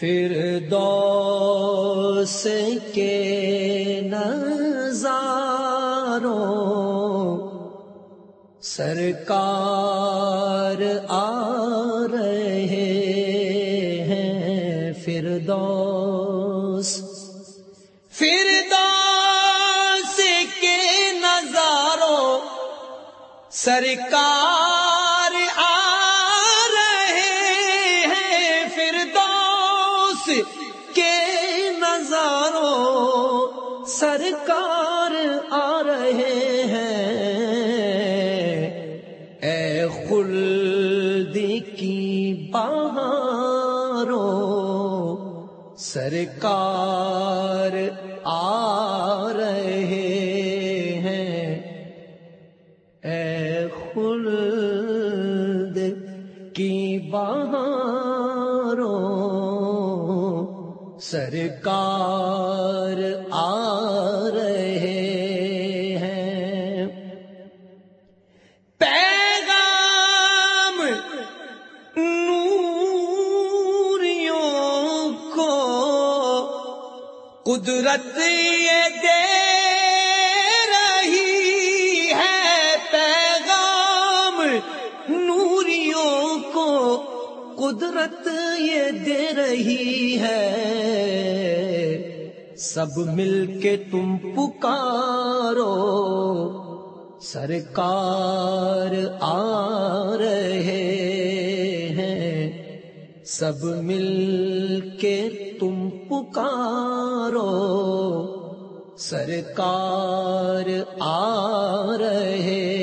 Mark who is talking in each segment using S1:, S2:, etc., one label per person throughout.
S1: پھر دوس کے نظاروں سرکار آ رہے ہیں پھر دوس پھر دوس کے نظاروں سرکار کے نظاروں سرکار آ رہے ہیں۔ اے خلدی کی بہاروں سرکار آ رہے ہیں سرکار آ رہے ہیں۔ پیغام نوریوں کو قدرت یہ دے رہی ہے۔ پیغام نوریوں کو قدرت یہ دے رہی ہے۔ سب مل کے تم پکارو۔ سرکار آ رہے ہیں۔ سب مل کے تم پکارو۔ سرکار آ رہے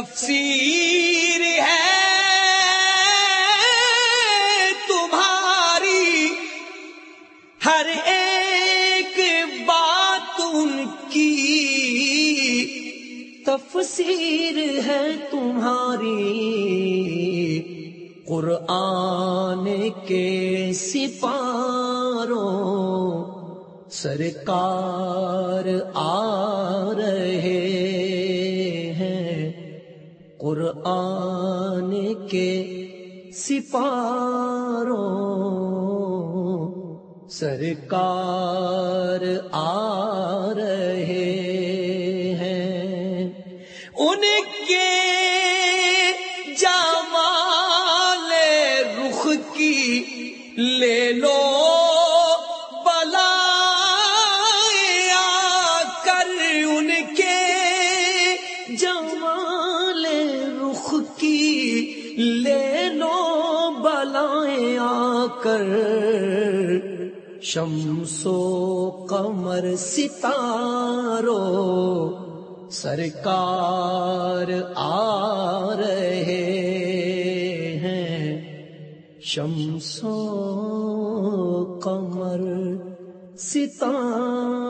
S1: تفسیر ہے تمہاری۔ ہر ایک بات ان کی۔ تفسیر ہے تمہاری۔ قرآن کے سپاروں۔ سرکار آ رہے ہیں قرآن کے سپاروں سرکار آ رہے ہیں۔ ان کے جمال رخ کی لے لو لے لو بلائیں آ کر شمس و قمر ستارو سرکار آ رہے ہیں۔ شمس و قمر ستاروں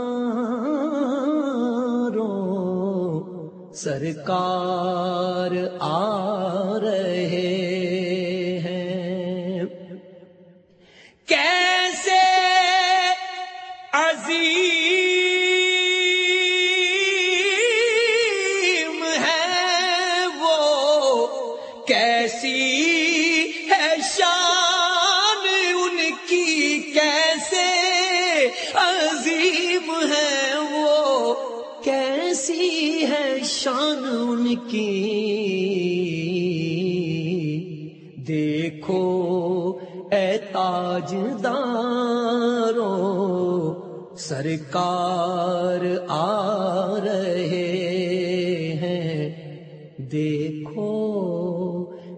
S1: سرکار آ رہے ہیں۔ کیسے عظیم ہے وہ کیسی ہے شان؟ کی۔ دیکھو اے تاج دارو سرکار آ رہے ہیں۔ دیکھو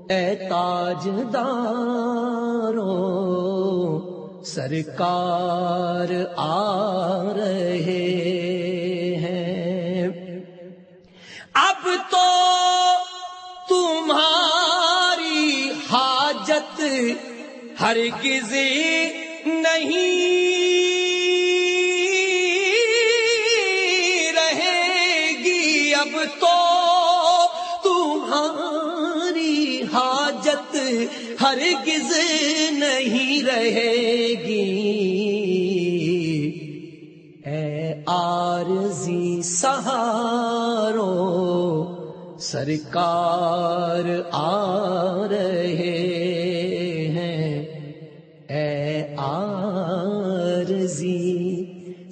S1: اے تاج دارو سرکار آ رہے اب تو تمہاری حاجت ہرگز نہیں رہے گی۔ اب تو تمہاری حاجت ہرگز نہیں رہے سرکار آ رہے ہیں۔ اے آرزی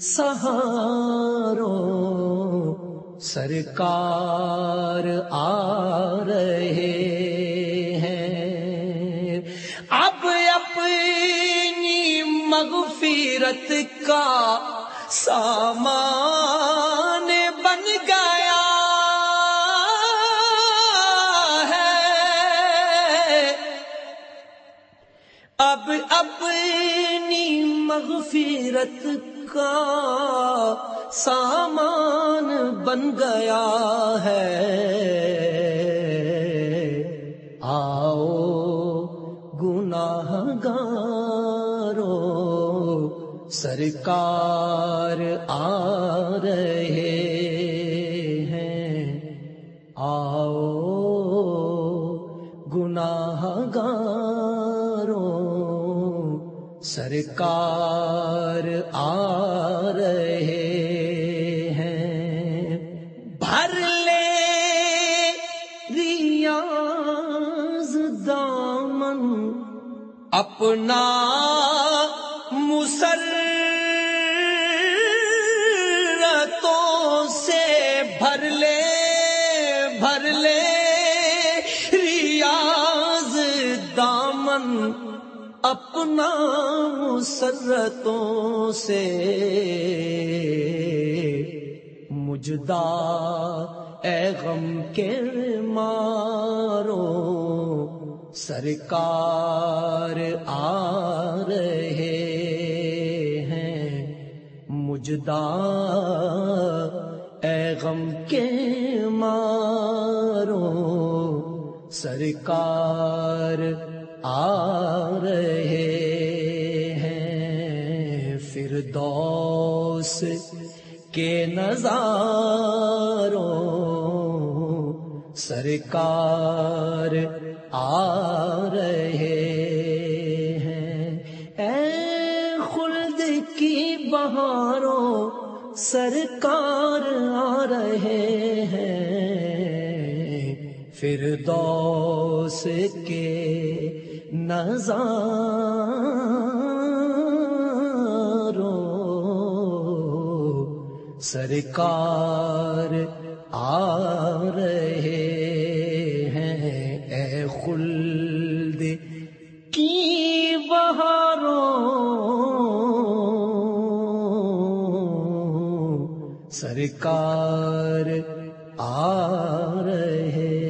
S1: سہارو سرکار آ رہے ہیں۔ اب اپنی مغفرت کا سامان بن گیا۔ مغفرت کا سامان بن گیا ہے۔ آؤ گناہ گارو سرکار آ رہے سرکار آ رہے ہیں۔ بھر لے ریاض دامن اپنا مسرتوں سے بھر لے۔ اپنا مسرتوں سے مجدہ، اے غم کے مارو سرکار آ رہے ہیں۔ مجدہ، اے غم کے مارو سرکار آ رہے ہیں فردوس کے نظاروں سرکار آ رہے ہیں۔ اے خلد کی بہاروں سرکار آ رہے ہیں۔ فردوس کے نظاروں سرکار آ رہے ہیں اے خلد کی بہاروں سرکار آ رہے